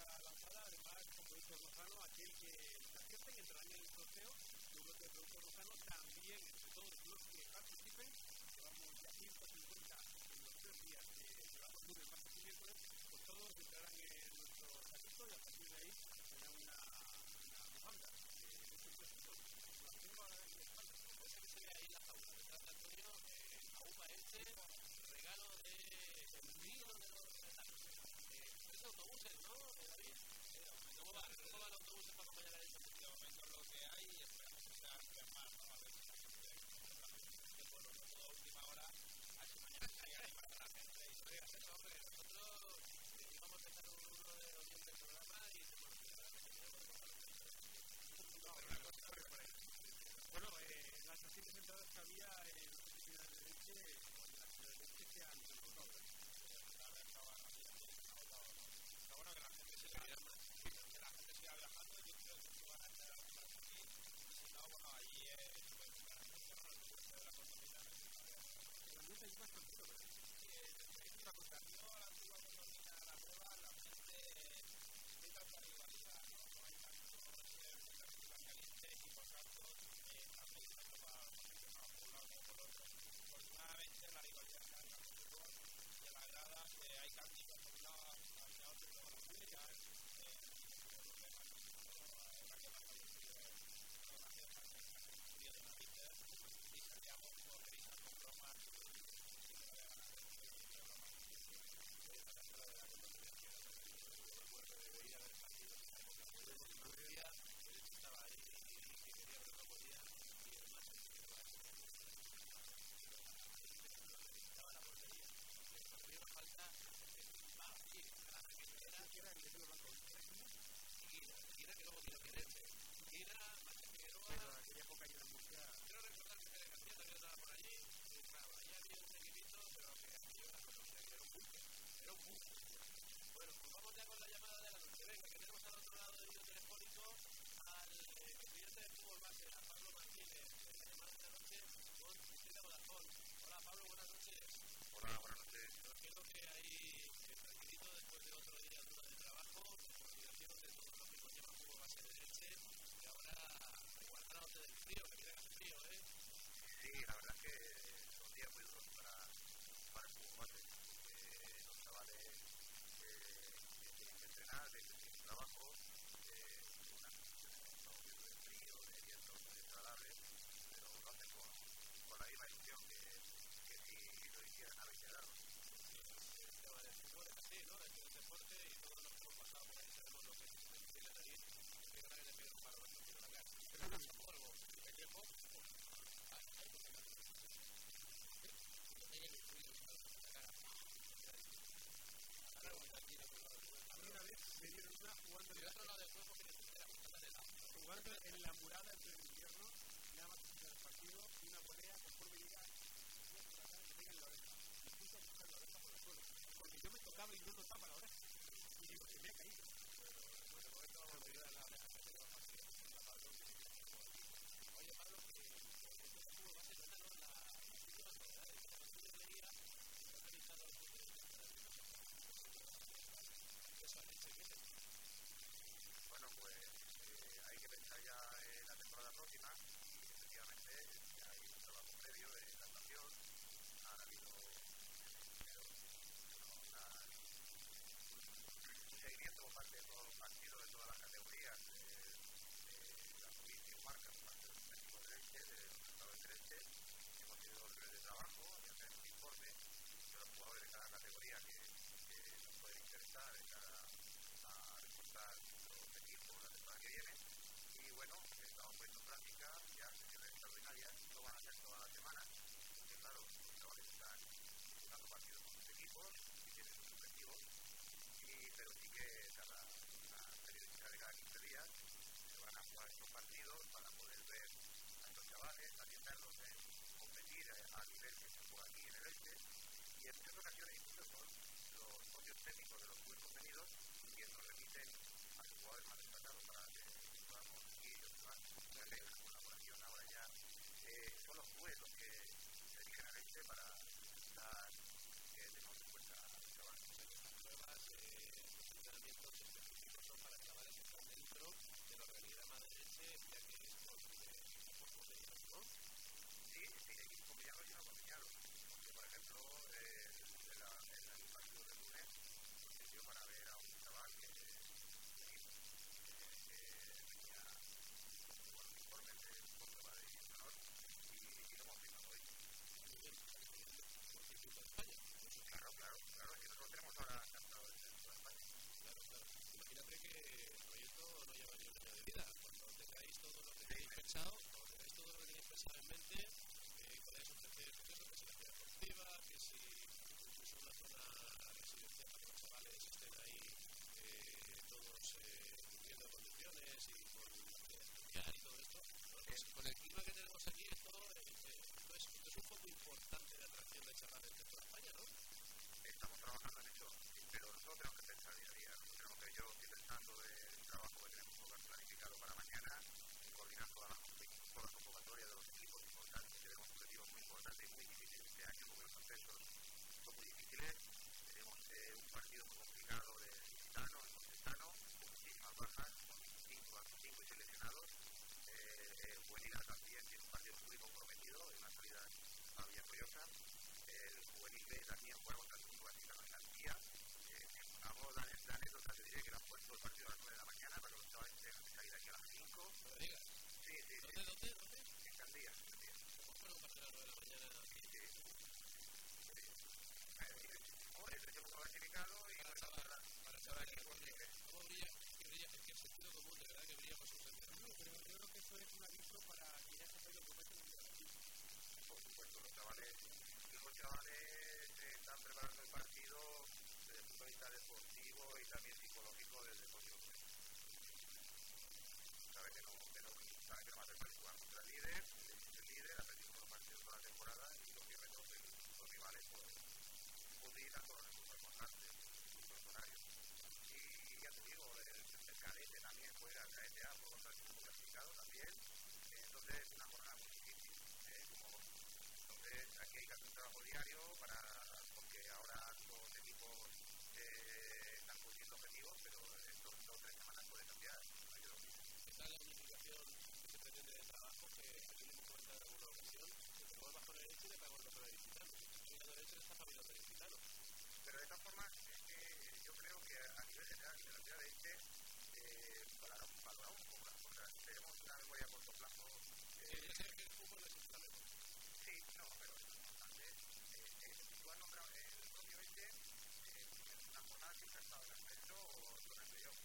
lanzada, además, como dijo Rosano, aquel que la acierte y entrará en el sorteo de uno que el productor Rosano también, entre todos los que participen, llevamos ya 150 en los tres días que llevamos lunes, martes y miércoles, pues todos entrarán en nuestro trayecto y a partir de ahí será una, demanda regalo de... El de los los autobuses, ¿no, De David? ¿Cómo van? ¿Cómo van los autobuses para acompañar a esto? De momento lo que hay y esperamos que sea más, ¿no? A ver si se puede todo a última hora. a Así mañana estaré para la gente y todavía se hombre. Nosotros vamos a empezar un número de oyentes del programa y bueno, seguramente tenemos que comprar No, pero una cosa, pero bueno, eh, las 200 entradas que había en la oficina de leche, en la oficina de leche se han recortado. mismo accesos son muy difíciles. Tenemos eh, un partido muy complicado de Lusitano, en Montesano, con muchísimas bajas, con cinco, cinco y seis lesionados. Eh, eh, Juvenil A también tiene un partido muy comprometido, en una salida todavía curiosa. El Juvenil B también juega contra el Club Vaticano en García. Eh, a modo de de anécdota te diré que le han puesto el partido a las 9 de la mañana para que los chavales tengan que salir aquí a las 5. No me digas. Sí, sí, sí. ¿Dónde, dónde, dónde? En Candía. ¿Cómo fueron a partir de las 9 de la mañana? Sí, sí. Eh, Hoy el clasificado y Para bueno, chaval, para- el equipo que libre. ¿Cómo brilla? Que brilla, es que el sentido común, de verdad que brilla por su ausencia. No, pero yo creo que eso es un aviso para que ya se ha caído el proceso de Por supuesto, los chavales, los chavales eh, están preparando el partido desde el punto de vista deportivo y también psicológico desde el propio. Sabe que no, que no, sabe que no va a ser fácil jugar contra el líder, el líder, ha perdido los partidos toda la temporada y los que retornen los rivales pues utilizan todos los recursos constantes, sus personarios. Y ya te digo, el, el cadete también juega, cadete A, juega contra el equipo clasificado también, entonces es una jornada muy difícil. ¿eh? Como, entonces aquí hay que hacer un trabajo diario para, porque ahora los equipos eh, están cumpliendo objetivos, pero en dos o tres semanas puede cambiar. no. Está la unificación que se pretende de trabajo, que aquí le hemos comentado en alguna ocasión, que te muevas con el hecho y le pagamos con el gitano. Si el derecho está gitano. Pero de todas formas, es que yo creo que a nivel general y de la ciudad de Elche, valoramos un poco las. Tenemos una memoria a corto plazo. Que es sí, no, pero es importante. Eh, tú has el eh, jornada en ascenso o playoff.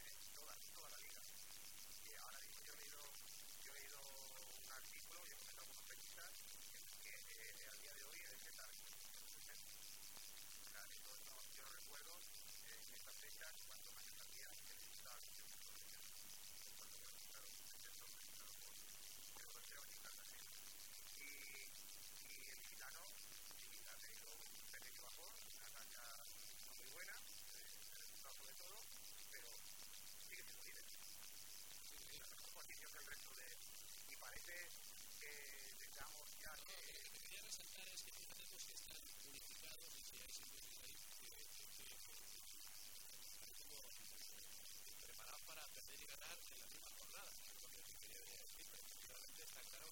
Eh, toda, toda la liga. Ahora yo he leído, yo un artículo y he comentado con periodistas que día de hoy sea, esto no, yo recuerdo en estas fechas Obviamente, eh, ya que... Lo que quería resaltar es que procesos que están unificados y que hay siempre ahí que preparados para perder y ganar en la misma jornada. Que realmente está claro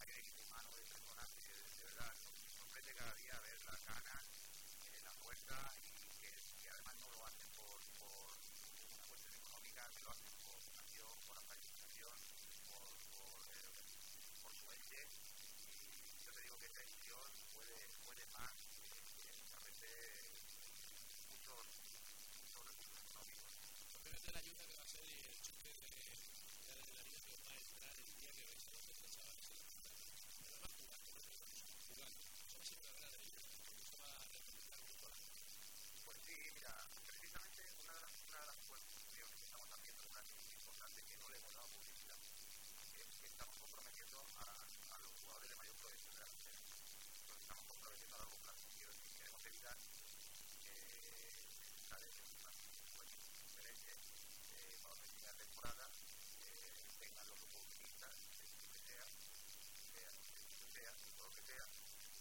hay un equipo humano de personas que de verdad sorprende cada día ver la gana, eh, la fuerza y que, que además no lo hacen por, por una cuestión económica, que lo hacen por pasión, por aparición, por, por, eh, por su ente. Y yo te digo que esta edición puede, puede más que, que veces muchos, muchos recursos económicos. La ayuda que a ser y el choque de, de adrenalina que os va a entrar el día que vais a los tres chavales en la pista. Pero además jugando, no jugando. Eso va a ser una gran ayuda, porque eso va a representar mucho a la gente. Pues sí, mira, precisamente una de las, una de las cuestiones que estamos haciendo, una que es importante, que no le hemos dado publicidad, es que estamos comprometiendo a, a los jugadores de mayor proyección de la carrera. Nos estamos comprometiendo a largo plazo. Quiero decir, queremos evitar que sale de una situación diferente eh, termine la temporada eh, tengan los lo que sea, sea, sea, todo lo que sea,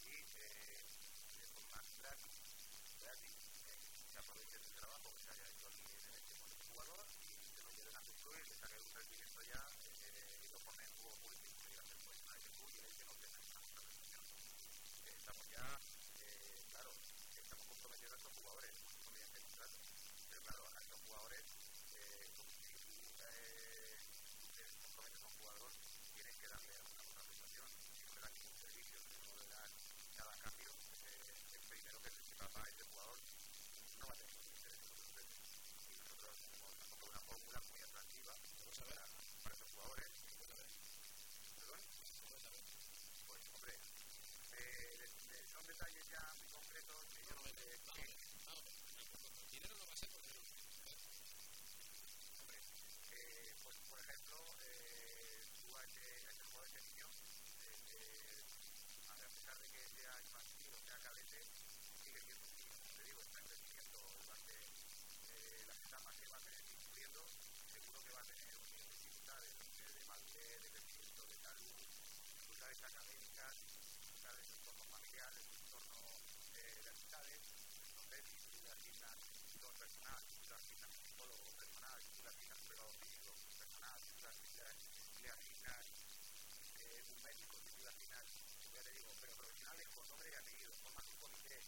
y eh, de forma gratis, gratis, eh, se aprovechen del trabajo que se haya hecho aquí en este jugador y se lo lleven a club y le saquen un rendimiento ya eh, a que no estamos ya, claro, estamos comprometiendo a estos jugadores mediante contrato. Pero claro, a estos jugadores, eh, si tú te comprometes a que darle alguna contraprestación. Si no le no a cambio, el primero que se para ese jugador no va a nosotros una fórmula muy atractiva académicas, dificultades en su entorno familiar, en su entorno eh, de amistades, entonces si tú le asignas un tutor personal, si asignas un psicólogo personal, si asignas un preparador físico personal, si le asignas eh, un médico, si tú le asignas, ya te digo, pero profesionales con nombre y apellido, formas un comité,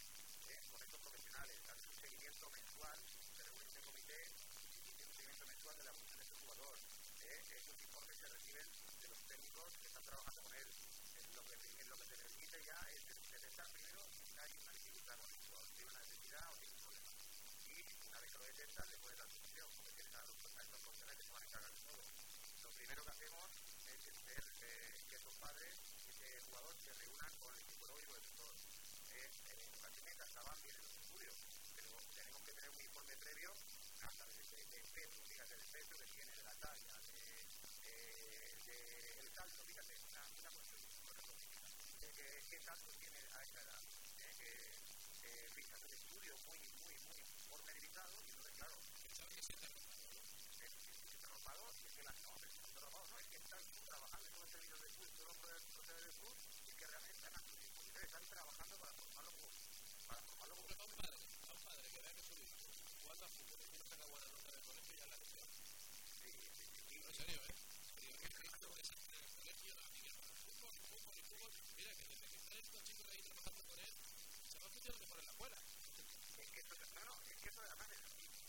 ¿eh? con estos profesionales, haces un seguimiento mensual, se reúne este comité tiene un seguimiento mensual de la evolución de este jugador. ¿eh? Esos informes se reciben de los técnicos que están trabajando con él. En lo que, en lo que se permite ya es detectar primero si hay una dificultad con si tiene una necesidad o tiene 70 después de la los, que se van a encargar de todo. Lo primero que hacemos es que esos padres y ese jugador se reúnan con el equipo lógico del sector. Eh, en educación media estaban bien en los estudios, pero tenemos que tener un informe previo hasta de, de, de peso, fíjate, el peso que tiene la talla, de, de, de el calcio, fíjate, una, una cuestión de qué tanto tiene a esta edad. Eh, fíjate, el estudio muy, muy, muy pormenorizado y entonces, claro, ¿Sabes que siete es que si está arropado, y es que las no, está arropado, no, es que están trabajando con los servidores de fútbol, todos los procedimientos de fútbol, y que realmente están a su disposición, están trabajando para formarlo como, para formarlo como un padre, para un padre que vea que su hijo jugando a fútbol y no saca buena nota del colegio ya la lesión. sí, sí, sí, en serio, ¿eh? Digo, que es un desastre en el colegio, a mí que fútbol, fútbol y fútbol. Mira, que desde que están estos chicos ahí trabajando con él, se va a funcionar mejor en la escuela. Que no, no, es que eso además es.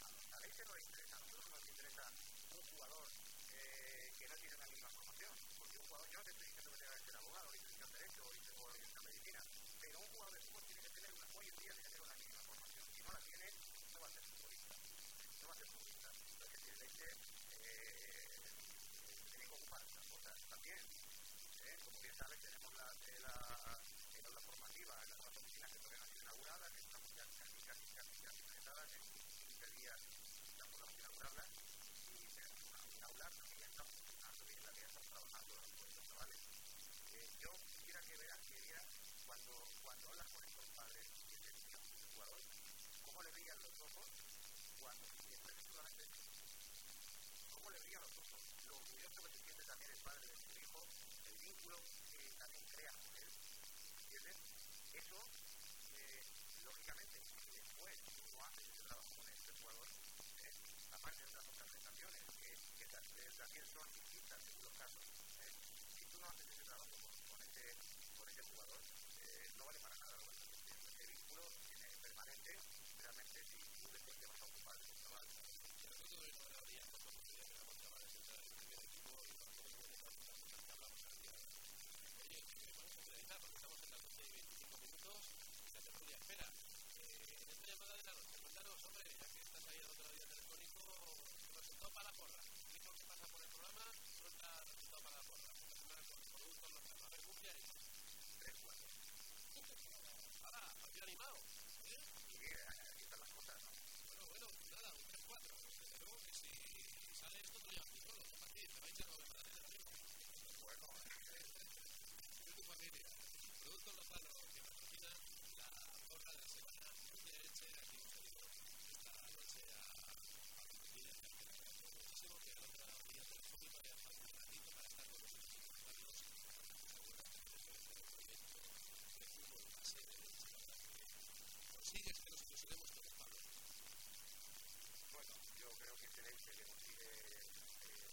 A los a veces nos interesa, a nosotros nos interesa un jugador eh, que no tiene la misma formación, porque un jugador, yo no te estoy diciendo que tenga que ser abogado, ni licenciado en Derecho, o licenciado en Medicina, pero un jugador de fútbol tiene que tener una, hoy en día tiene que tener una mínima formación. Si no la tiene, no va a ser futbolista. No va a ser futbolista. Entonces, si leche eh, tiene que ocupar esas cosas también. ¿eh? Como bien sabes, tenemos la, eh, la, eh, la formativa las oficinas que todavía no han sido inauguradas, que estamos ya casi, casi, casi, casi finalizadas, en 15 días ya podemos inaugurarlas y tenemos una, una los. Eh, yo quisiera que veas que ella, cuando, cuando hablas con estos padres niño, de jugador, cómo le veían los ojos cuando efectivamente, cómo le veían los ojos, lo orgulloso que se siente también el padre de su hijo, el vínculo que también crea con él, ¿entiendes? Eso, eh, lógicamente, después uno hace ese trabajo con este jugador, eh, aparte de otras otras que, que también son distintas en los casos, tú no haces ese trabajo con, ese, con jugador, eh, no vale para nada. Ese vínculo tiene permanente, realmente, si tú después te vas a ocupar de ese chaval. Yo creo que no habría mucha oportunidad que damos chavales entrar en el primer equipo y no podemos dejar las cosas que hablamos al día. Oye, que vamos a finalizar porque estamos en las 12 y 25 minutos y la tertulia espera. Eh, en esta llamada de la noche, cuéntanos, hombre, ya que estás ahí al otro lado telefónico, resultado para la porra. ¿Qué es lo que pasa por el programa? Suelta resultado para la porra. La semana con productos locales. A ver, Murcia y 3-4. ¡Hala! ¡Partido animado! ¿Eh? Y eh, aquí están las cosas, ¿no? Bueno, bueno, pues nada, un 3-4. Desde luego que si sale esto, te lo llevas tú solo. No fastidies, te vais a no ver nada, amigo. Bueno, Es tu familia. Productos Lozano, que patrocina la porra de la semana. Murcia Elche, aquí os digo, esta noche a a Murcia, que le agradezco muchísimo que al otro día telefónico haya falta un ratito para estar con nosotros usuarios. Seguramente después de este proyecto de fútbol base de Elche, la verdad que consigues que nos ilusionemos todos, Pablo. bueno, yo creo que ese leche que consigue eh,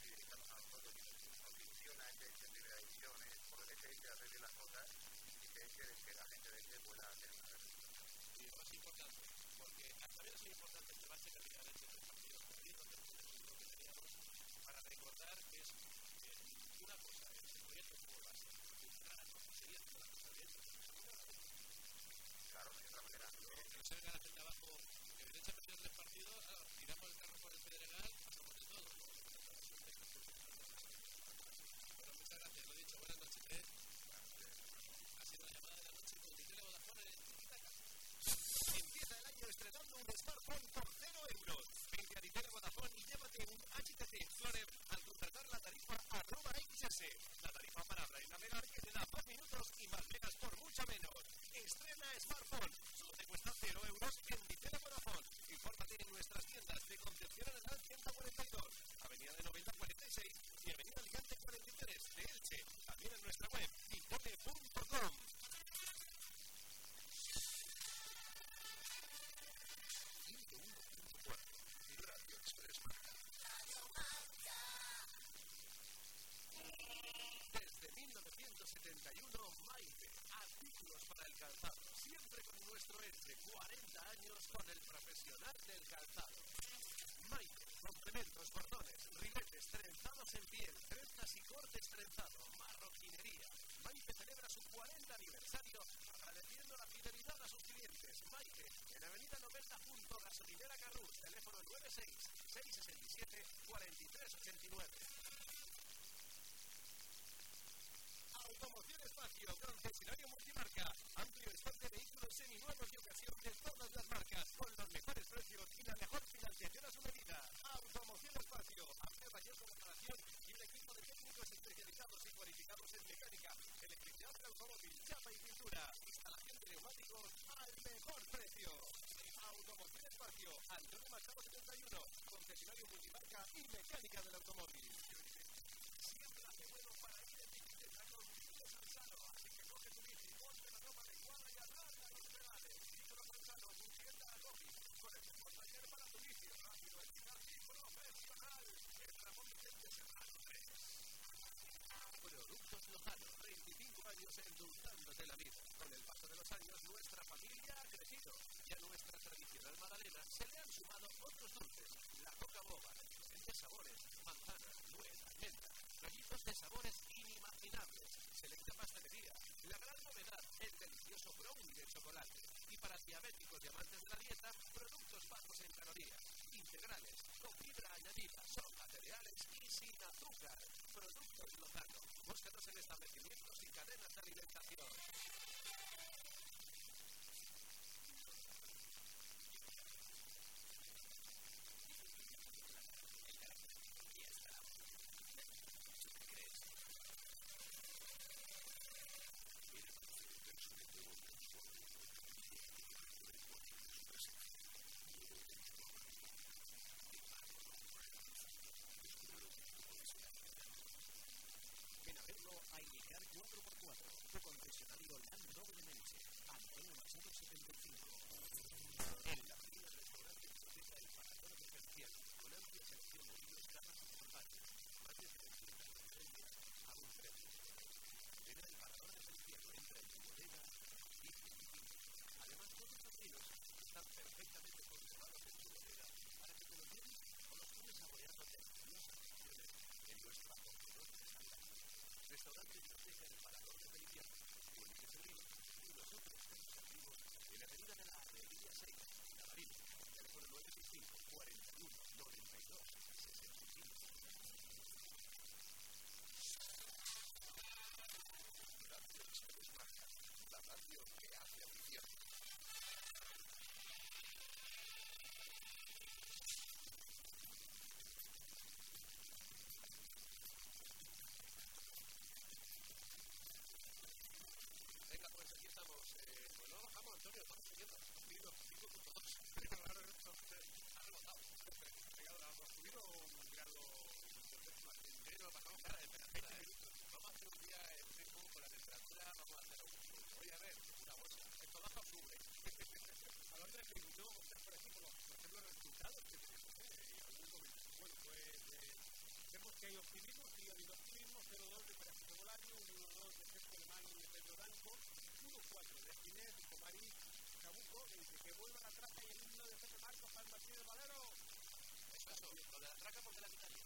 fidelizarnos a nosotros y nos ilusiona ese hecho en primera división, es por el hecho de hacer bien las cosas y ese hecho de que la gente de este pueda tener una representación. y lo más importante, porque también es muy importante llevarse calidad de estos y mecánica del automóvil. Siempre en la y el mejor taller para tu bici, rápido, eficaz y profesional. El Ramón Vicente Serrano 3. Productos Lozano, 25 años endulzándote la vida. Con el paso de los años, nuestra familia ha crecido y a nuestra tradicional magdalena se le han sumado otros dulces. La coca boba, de sabores, manzana, nuez, almendra, rollitos de sabores inimaginables. Selecta pastelería, la gran novedad, el delicioso brownie de chocolate. Y para diabéticos y amantes de la dieta, productos bajos en calorías, integrales, con fibra añadida, soja, cereales y sin azúcar. Productos Lozano. Búscanos en establecimientos y cadenas de alimentación. Estamos subiendo. Subido 5.2. Pero ahora ha rebotado. Pegado, ha subido un grado Sí, lo pasamos cara de temperatura. Vamos a hacer un día en Facebook con la temperatura, vamos a hacer un. Voy a ver. Esto baja que que vemos que hay optimismo, sigue habiendo optimismo, 0-2 de Francisco Bolaño, 1-2 de Sergio Alemán y de Pedro Danco, 1-4 de Ginés, Comarí, Chabuco, vuelva la traca y el himno de Pepe Marcos para el Martínez Valero. Eso. Lo de la traca, ¿por qué la quitaría?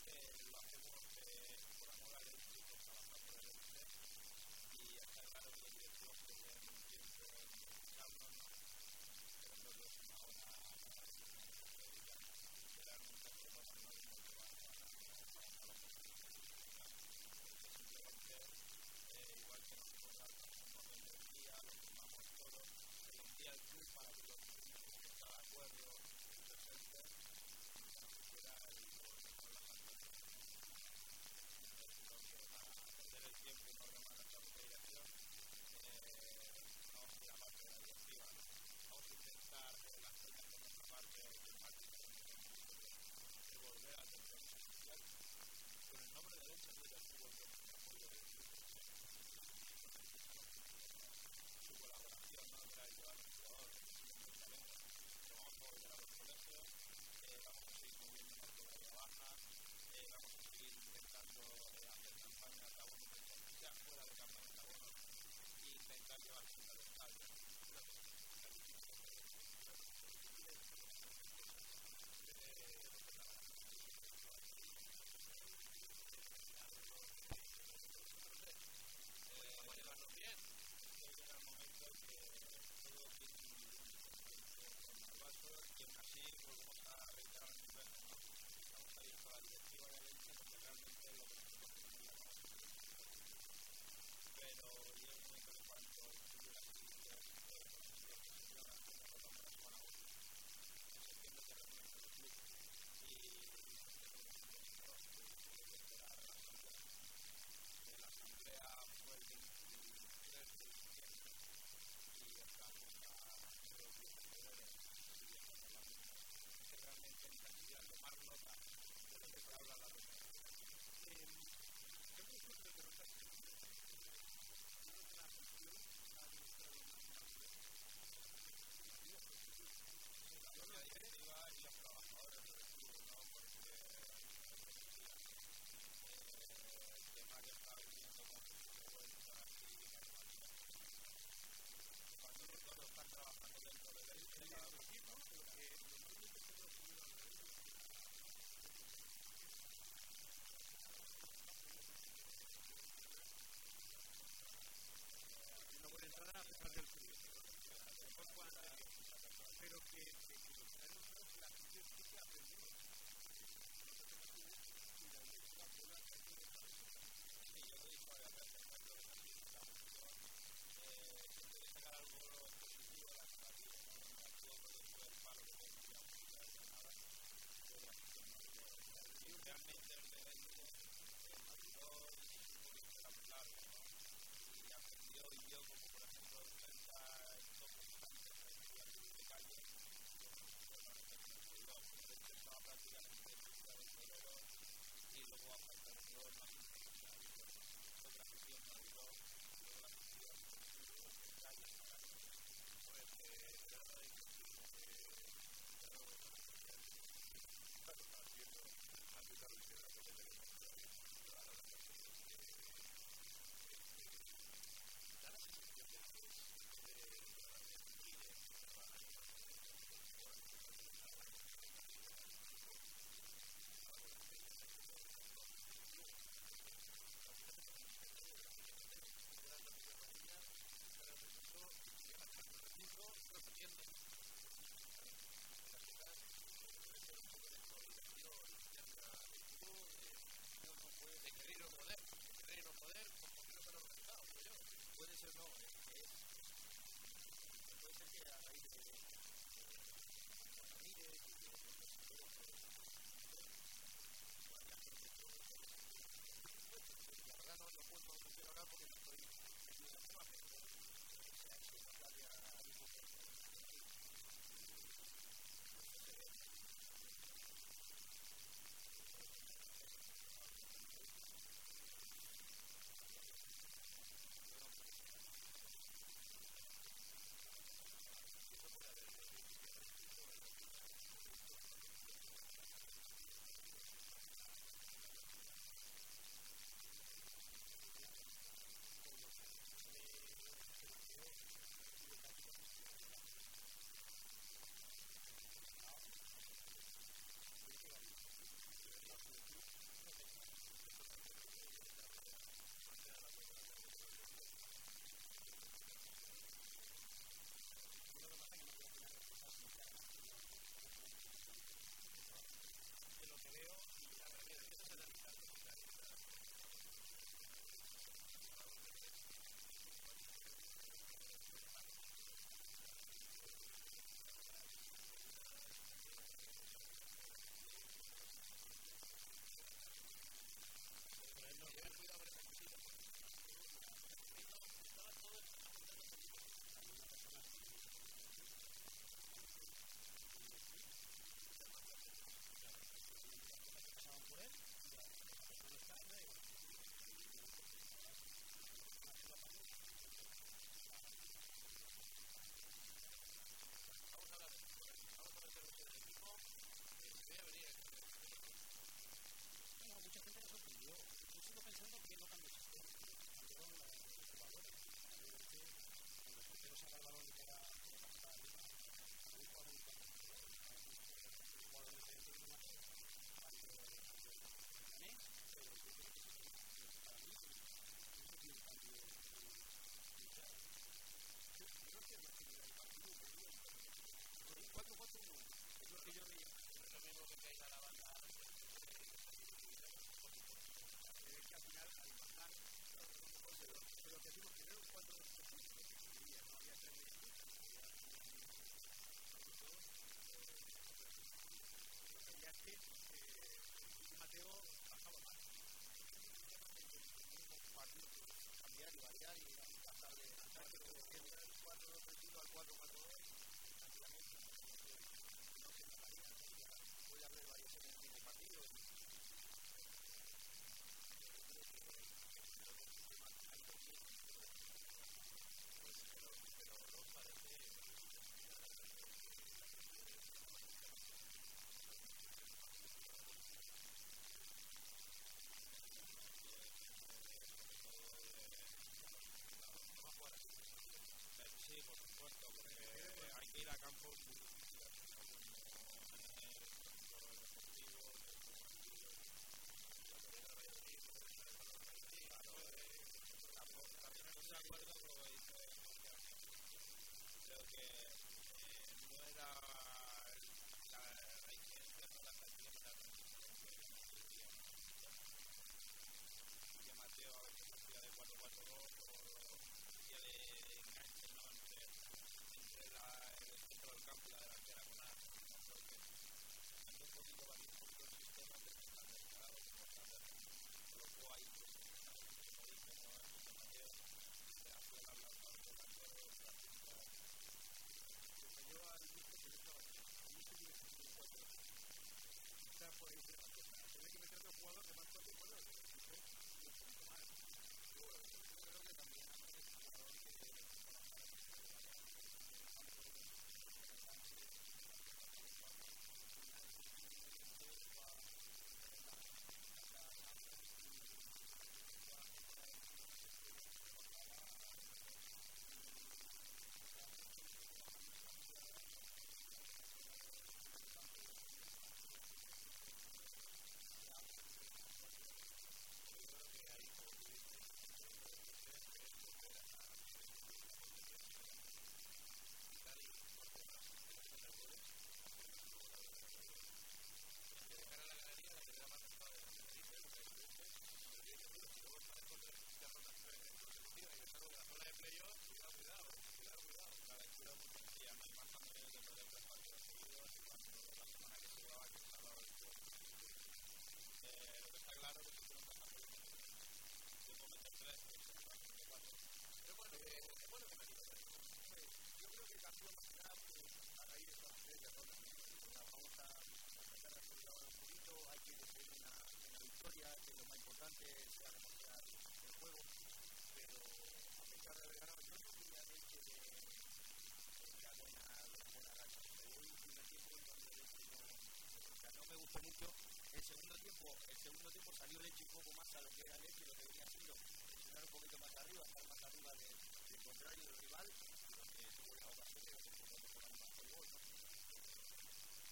el segundo tiempo, el segundo tiempo salió Leche un poco más a lo que era Leche, lo que venía haciendo, presionar un poquito más arriba, estar más arriba del de contrario del rival, porque tuvo la ocasión de el gol, ¿no?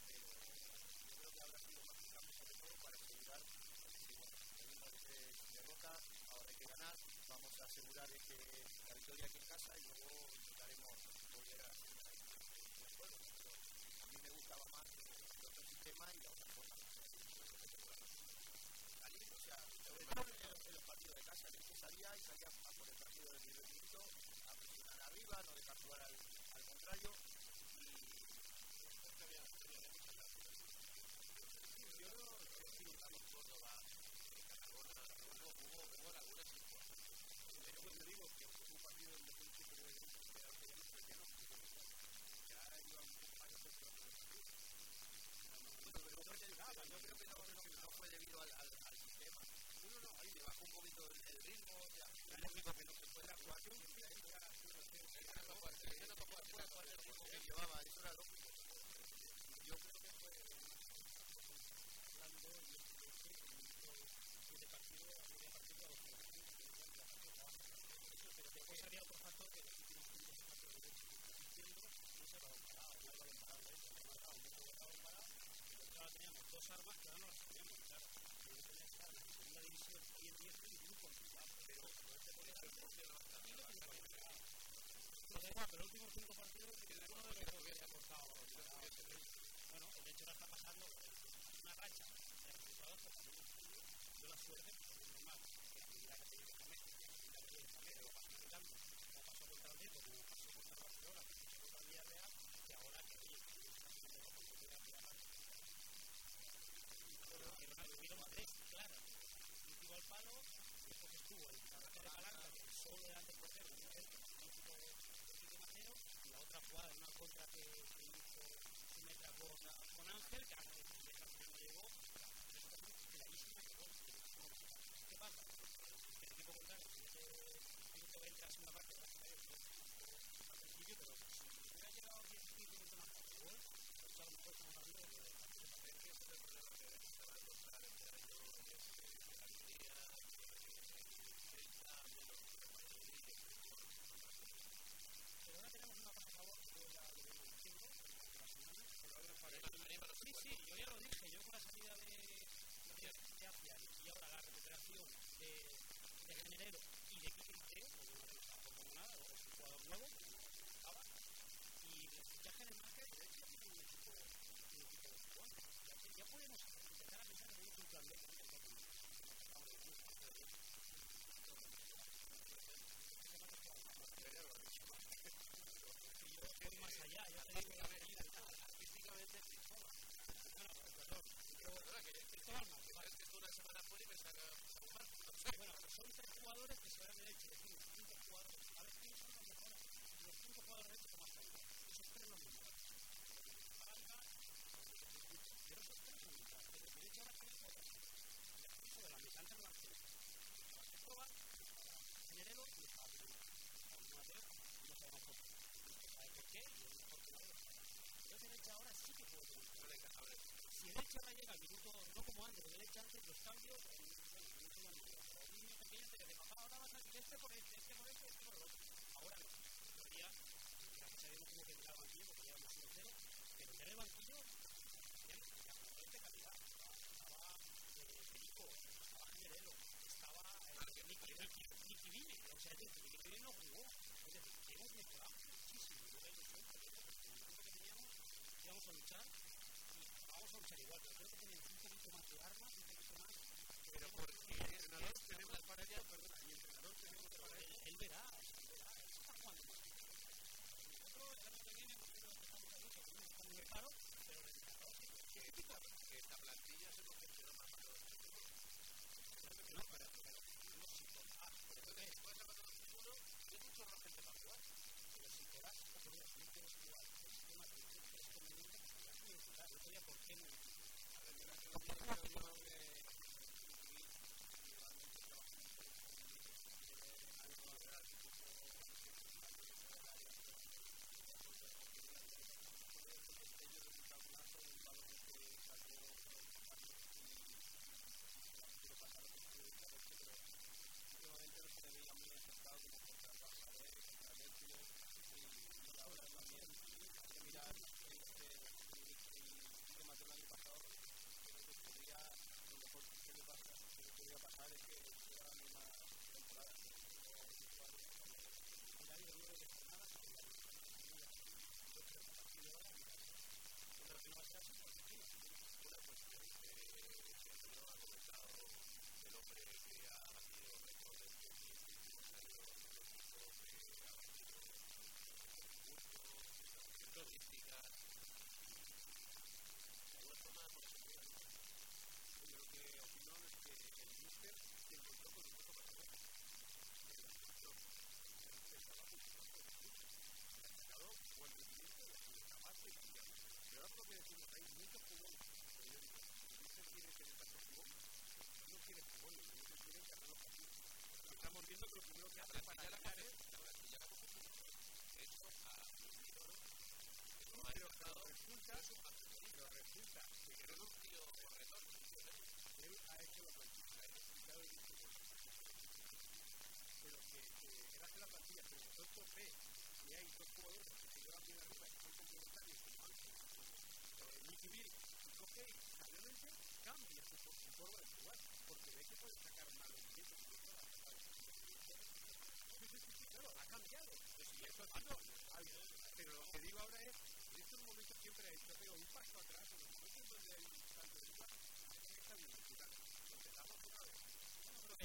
Pero yo creo que habrá sido más un cambio sobre todo para asegurar, venimos de derrota, ahora hay que ganar, vamos a asegurar este, la victoria aquí en casa y no y salía a por el partido del primer minuto, a presionar arriba, no dejar jugar al, contrario. Y... Yo no creo que eh, en Córdoba, en Tarragona, hubo lagunas digo, el ritmo ya, el único que no se puede jugar siempre ahí ya no puede jugar el ritmo que llevaba el dorado yo creo que fue hablando y ese partido había partido a los pero después había otro factor que dos armas que no las pero los últimos cinco partidos de los que. Bueno, el hecho está pasando una racha de resultados, pues, Thank you.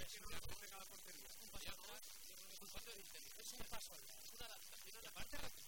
en una. Un paso es un paso una adaptación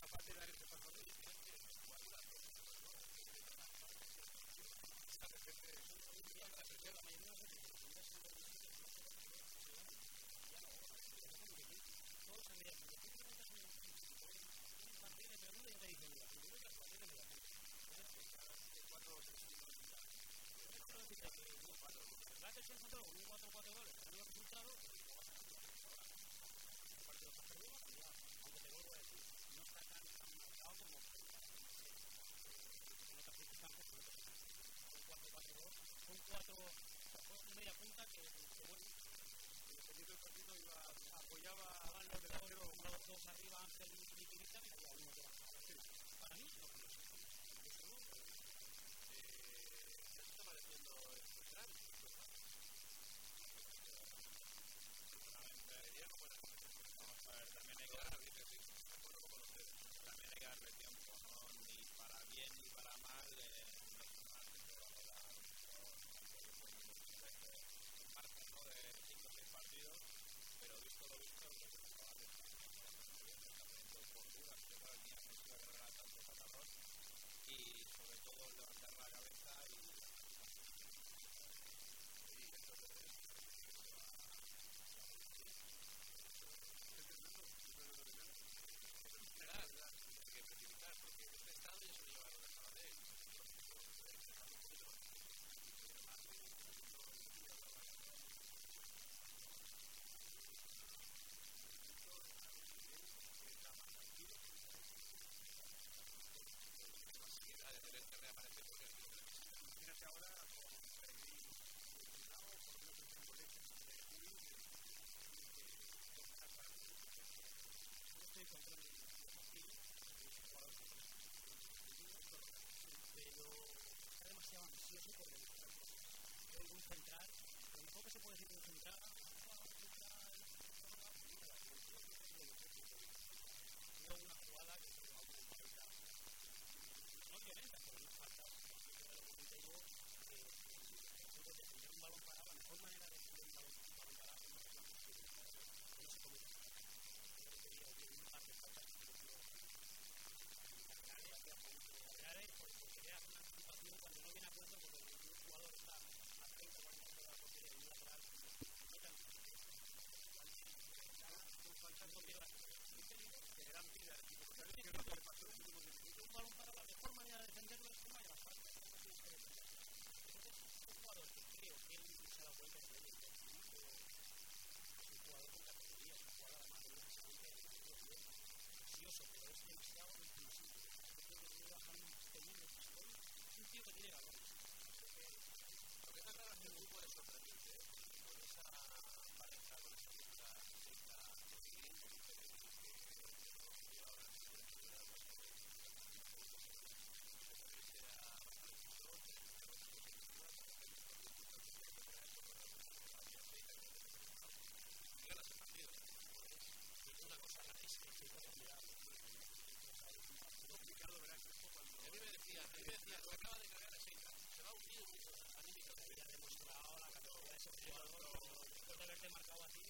capaz de dar ese categoría de ese jugador, después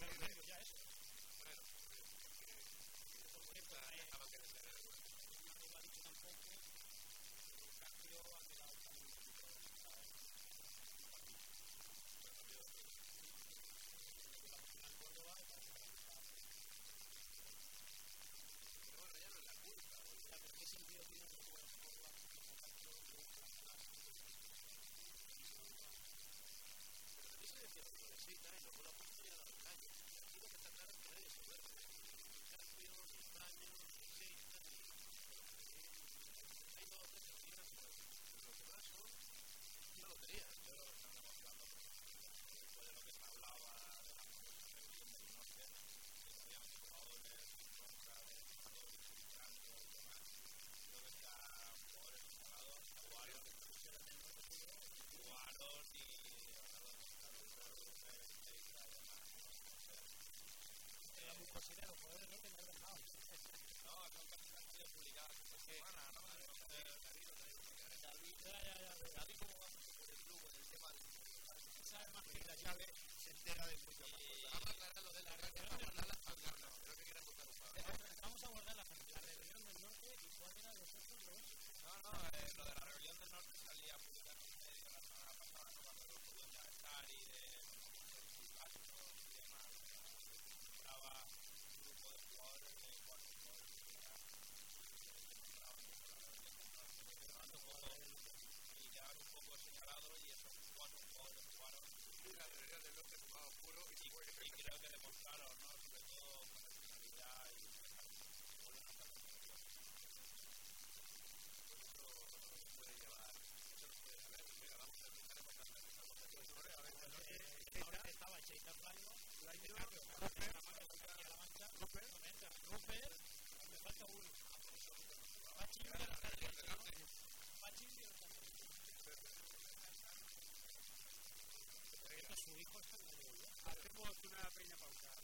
ya eso. Bueno, David, ¿cómo va el club en el tema de... Más que la llave se entera del y creo que demostraron, ¿no? Sobre todo profesionalidad y Estaba Cheita Blanco, Rupert, Rupert, me falta uno. Pachín de la Pachín de la su hijo Hacemos una pequeña pausa.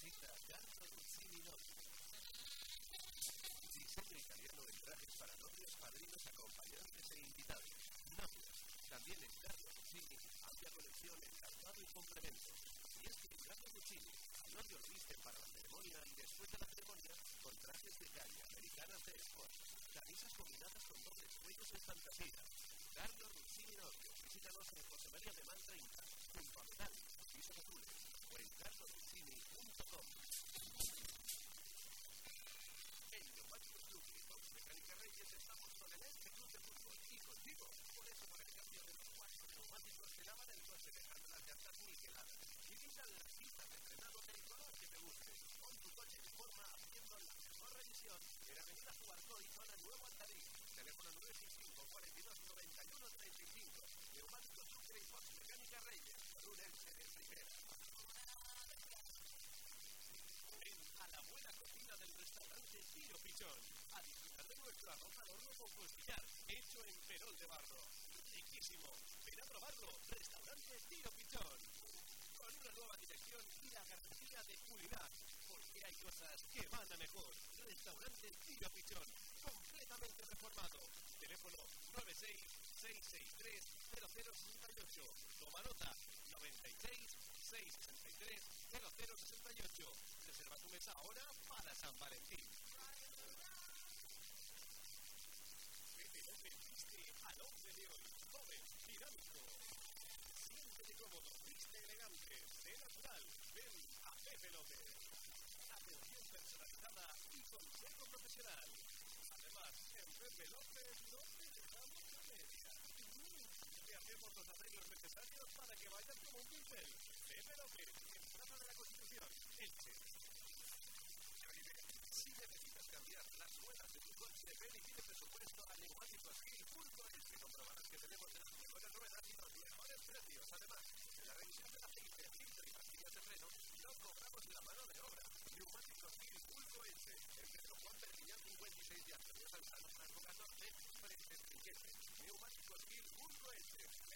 cita Garza Lucini Diseño italiano de trajes para novios, padrinos, acompañantes e invitados. Novios. También en Garza Lucini, amplia colección encantado y complemento. Y es que en Garza Lucini, novios visten para la ceremonia y después de la ceremonia con trajes de calle, americanas de sport, camisas combinadas con dobles cuellos en fantasía. Garza Lucini Novios. Visítanos en José María de Man A disfrutar de nuestro arroz al horno con hecho en Perol de Barro. Riquísimo. Ven a probarlo. Restaurante Tío Pichón. Con una nueva dirección y la garantía de culinar. Porque hay cosas que van a mejor. Restaurante Tío Pichón. Completamente reformado. Teléfono 96-663-0068. Toma nota. 96-663-0068. Reserva tu mesa ahora para San Valentín. Ven a Pepe López. Atención personalizada y consejo profesional. Además, en Pepe López no te dejamos a medias. Te hacemos los arreglos necesarios para que vayas como un pincel. Pepe López, en Plaza de la Constitución, Elche. Si necesitas cambiar las ruedas de tu coche, ven y pide presupuesto a neumáticosgil.es que comprobarás que tenemos las mejores ruedas y los mejores precios. Además, en la revisión de la terreno, no cobramos la mano de obra. Neumáticos Circulto Elche, el Pedro Juan Perpiñán 56 de Antonio Salzano, Franco 14, Frente Neumáticos Circulto Elche,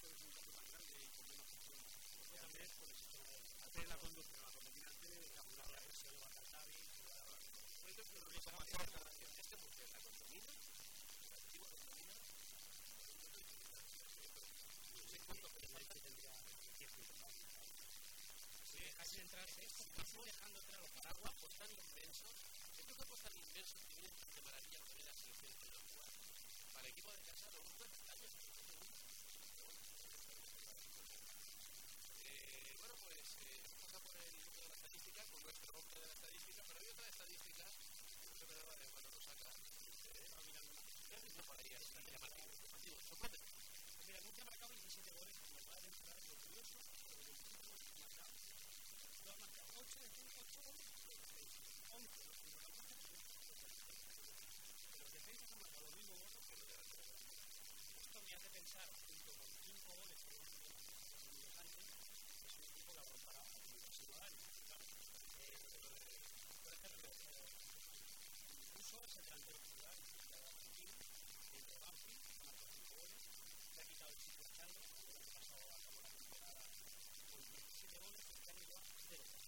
puede ser hacer la conducta, la la la la que Si entrar dejando entrar los paraguas, tan tan equipo de casa, de la estadística, pero hay otra estadística que no se me daba cuando lo saca. ¿Qué has visto por ahí? Es una llamativa. Antiguo, sorprende. Mira, nunca ha marcado 17 goles, como para demostrar lo curioso, pero el equipo lo ha marcado. Lo ha marcado 8 de 5, 8 goles, 11 5, 14 de Los defensas han marcado lo mismo goles, que los de pero esto me hace pensar, junto con 5 goles, citizens.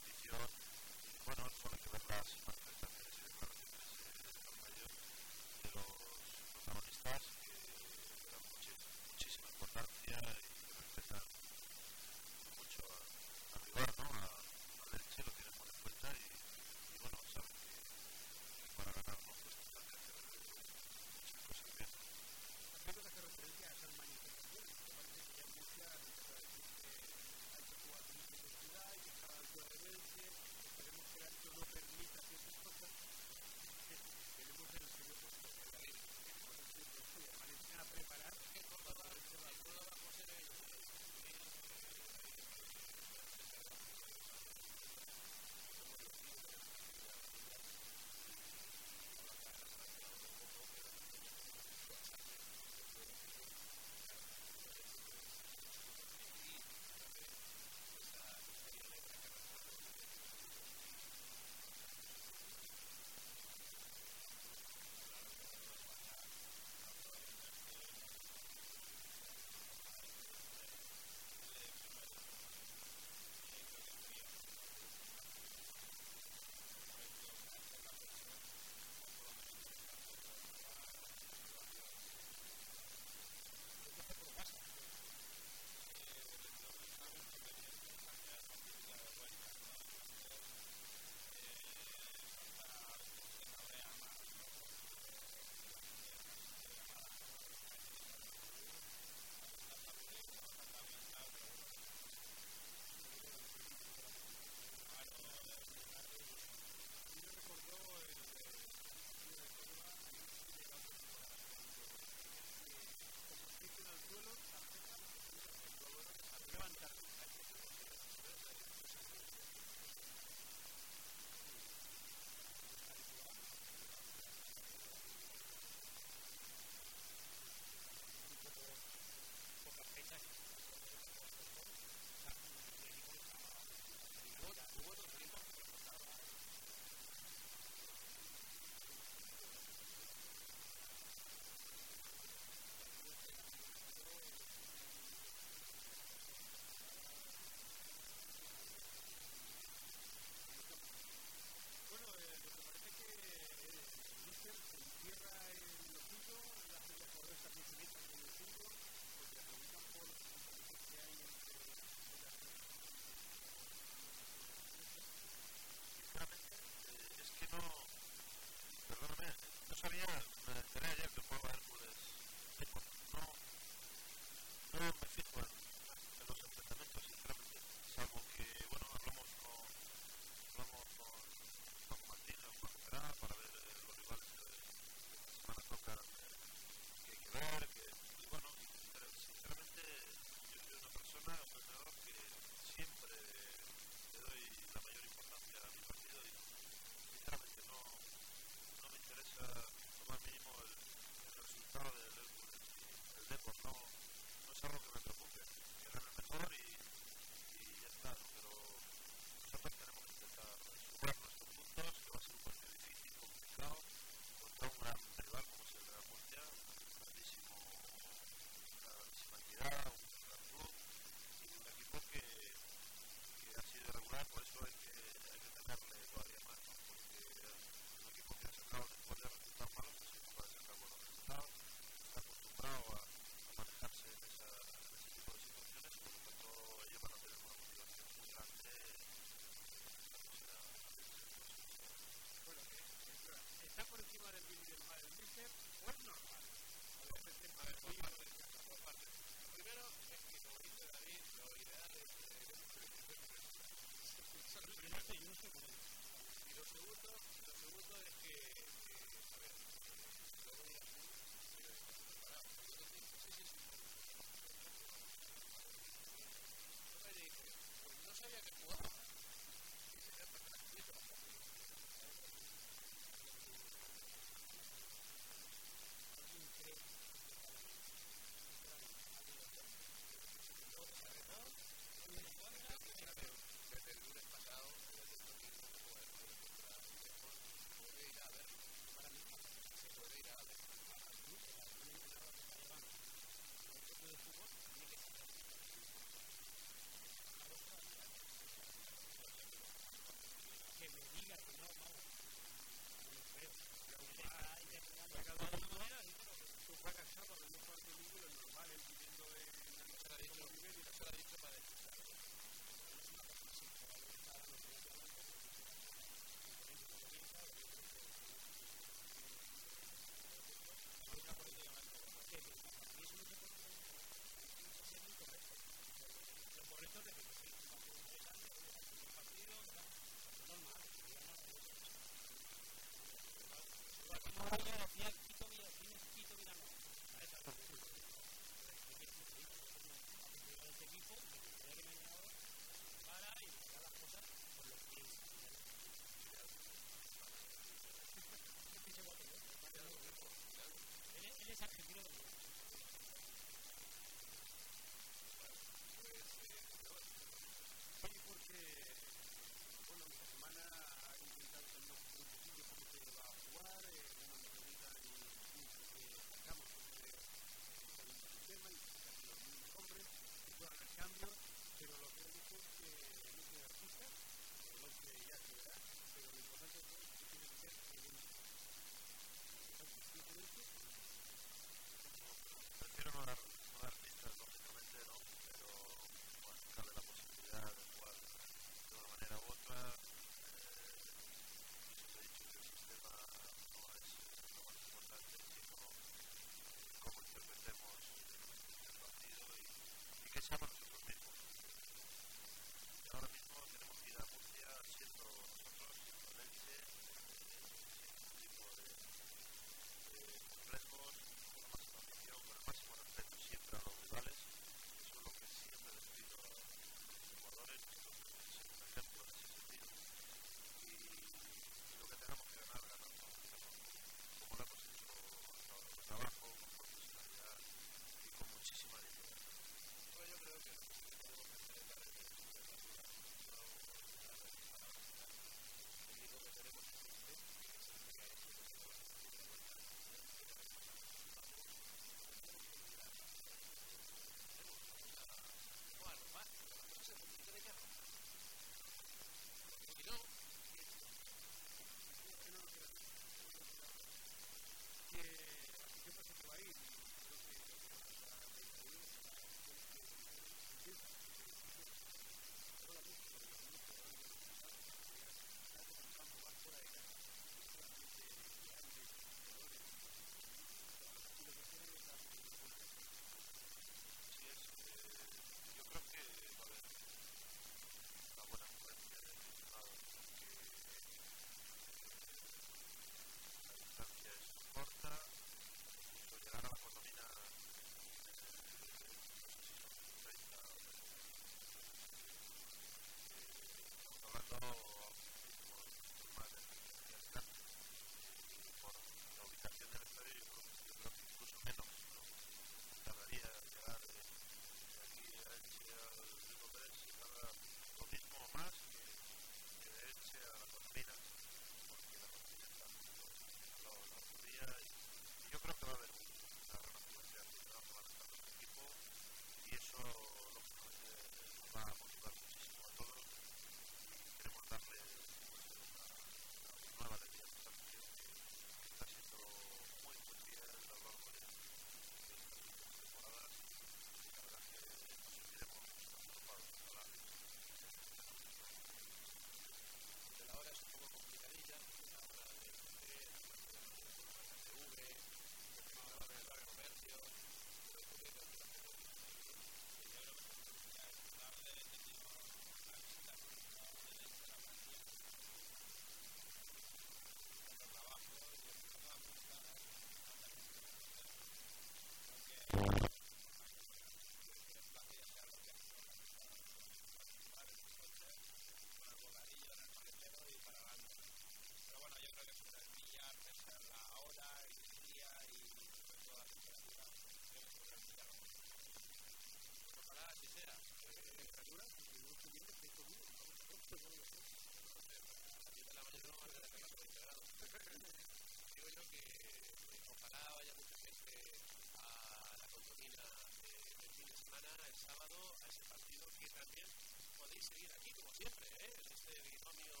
seguir aquí, como siempre, ¿eh? en este binomio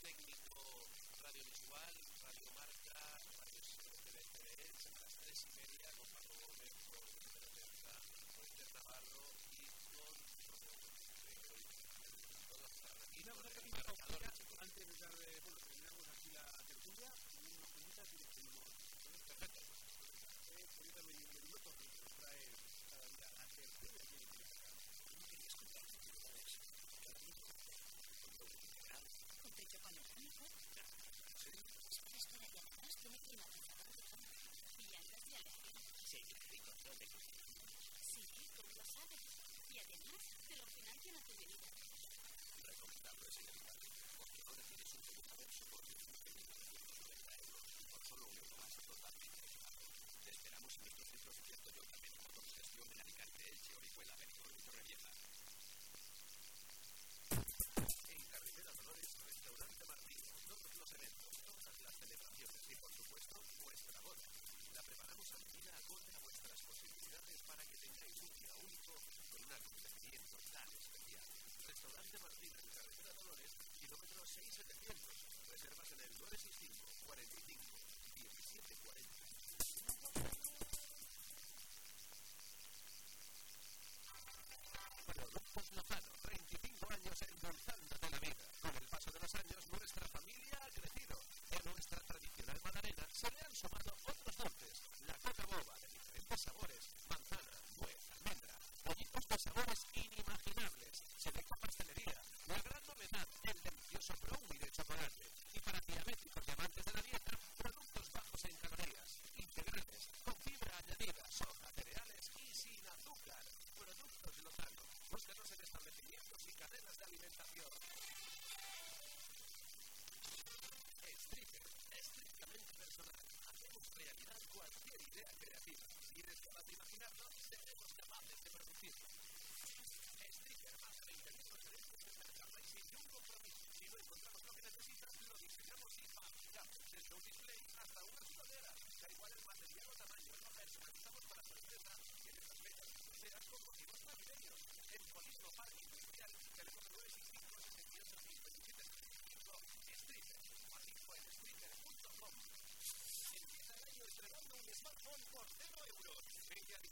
técnico radiovisual, radiomarca, radio TV, a las 3 y media.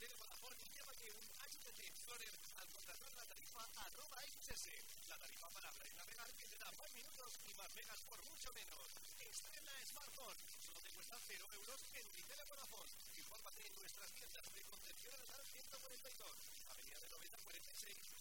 de Vodafone lleva que un HTT Explorer al contratar la tarifa arroba XS. La tarifa para hablar y navegar que te da más minutos y más megas por mucho menos. Estrena smartphone. Solo te cuesta 0 euros en Rivera Vodafone. Infórmate en nuestras tiendas de Concepción al 142, Avenida de 9046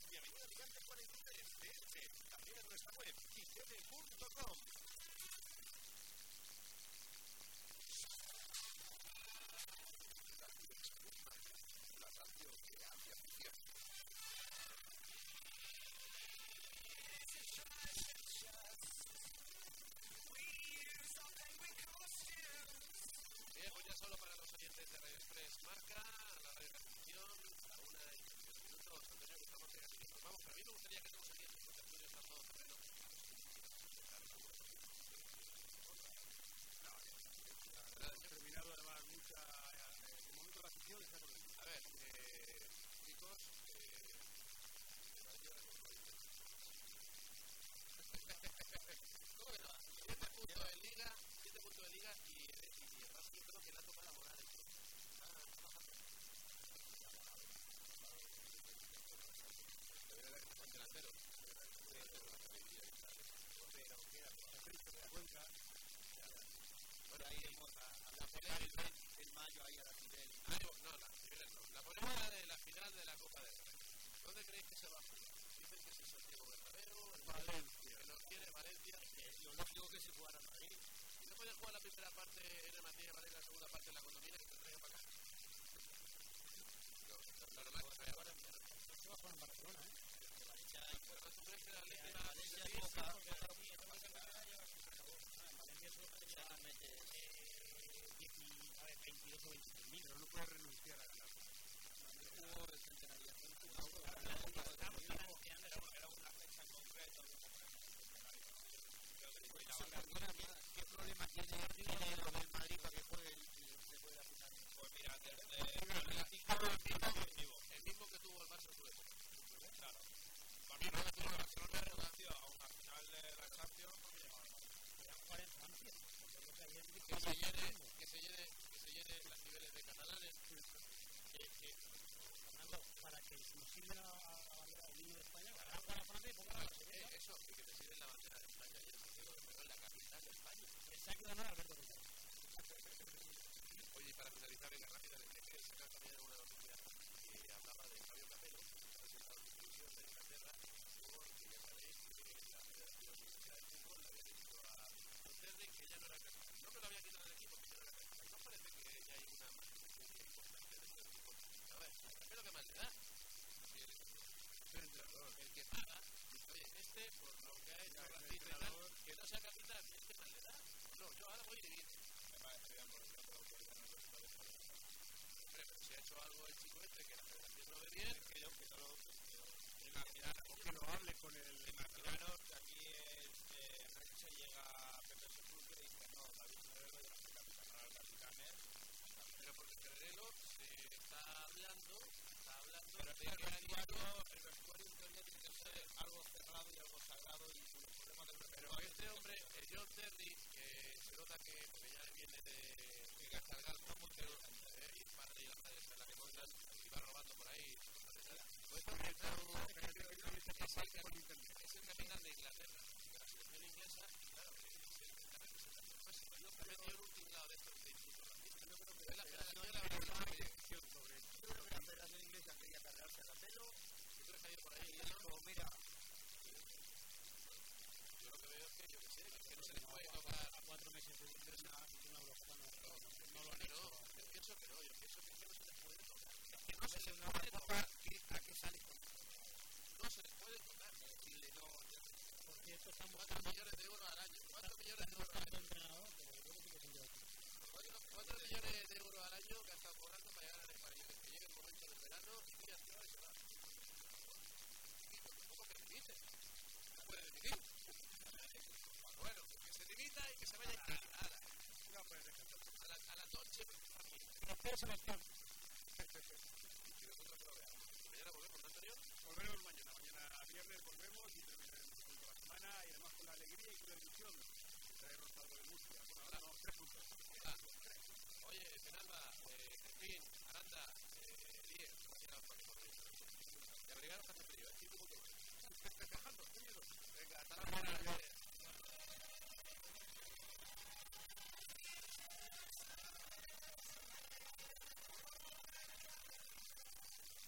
que se llene, que se llene, que se llene los niveles de catalanes. Que, que, Fernando, para que nos sirva la, bandera del niño de España, para agua la Francia y ponga la Barcelona. eso, y que te sirve la bandera de España y el Museo de Perón, la capital de España. Exacto, no, Alberto Reyes. Oye, para finalizar en la rápida, le quería sacar también una noticia que hablaba de oye, este, por lo que ha hecho Racing que no sea capitán, este más le da. No, yo ahora voy a no lo de Hombre, pero si ha hecho algo el chico este que la federación no ve bien, que yo que solo Imaginaros que lo hable con el. imaginaros que aquí es se llega a Pepe Club y dice no, David Moreno ya no es capitán, ahora el capitán es pero porque Ferrero se está hablando, está hablando de que alguien vestuario, el vestuario en teoría tiene que ser algo cerrado y algo sagrado y los problemas del Pero este hombre, el John Terry, que se nota que porque ya viene de, de con mucho eh, y parte y la se la que y va robando por ahí. Pues este está es el capitán- capitán de Inglaterra, de la selección inglesa, y claro, que es el que está representando a España. No se ha metido en un tinglado de estos de insultos racistas. Yo creo que es la la verdad que sobre Yo creo que la Federación Inglesa quería cargarse a Capello por ahí, y yo lo que veo es que, no se les puede tocar A cuatro meses una, no, lo han que se les puede que No se que sale No se les puede tocar. Decirle no, Por cierto, están 4 buscando, millones de euros al año. 4 millones de euros al año. que sí que se lleva. 4 millones de euros al año que ha cobrando para llegar al España. Que llegue el momento del verano y mira, se va y se va. ¿Cómo que dimite? ¿No dimitir? Bueno, que se dimita y que se vaya a Canadá. A la, a la noche, Trofeo selección. y. Mañana volvemos, ¿no, Antonio? Volveremos mañana. Mañana viernes volvemos y terminaremos con toda la semana y además con la alegría y con la ilusión de traer Rosado de Murcia. Bueno, ahora no, tres puntos. Ah, Oye, manera de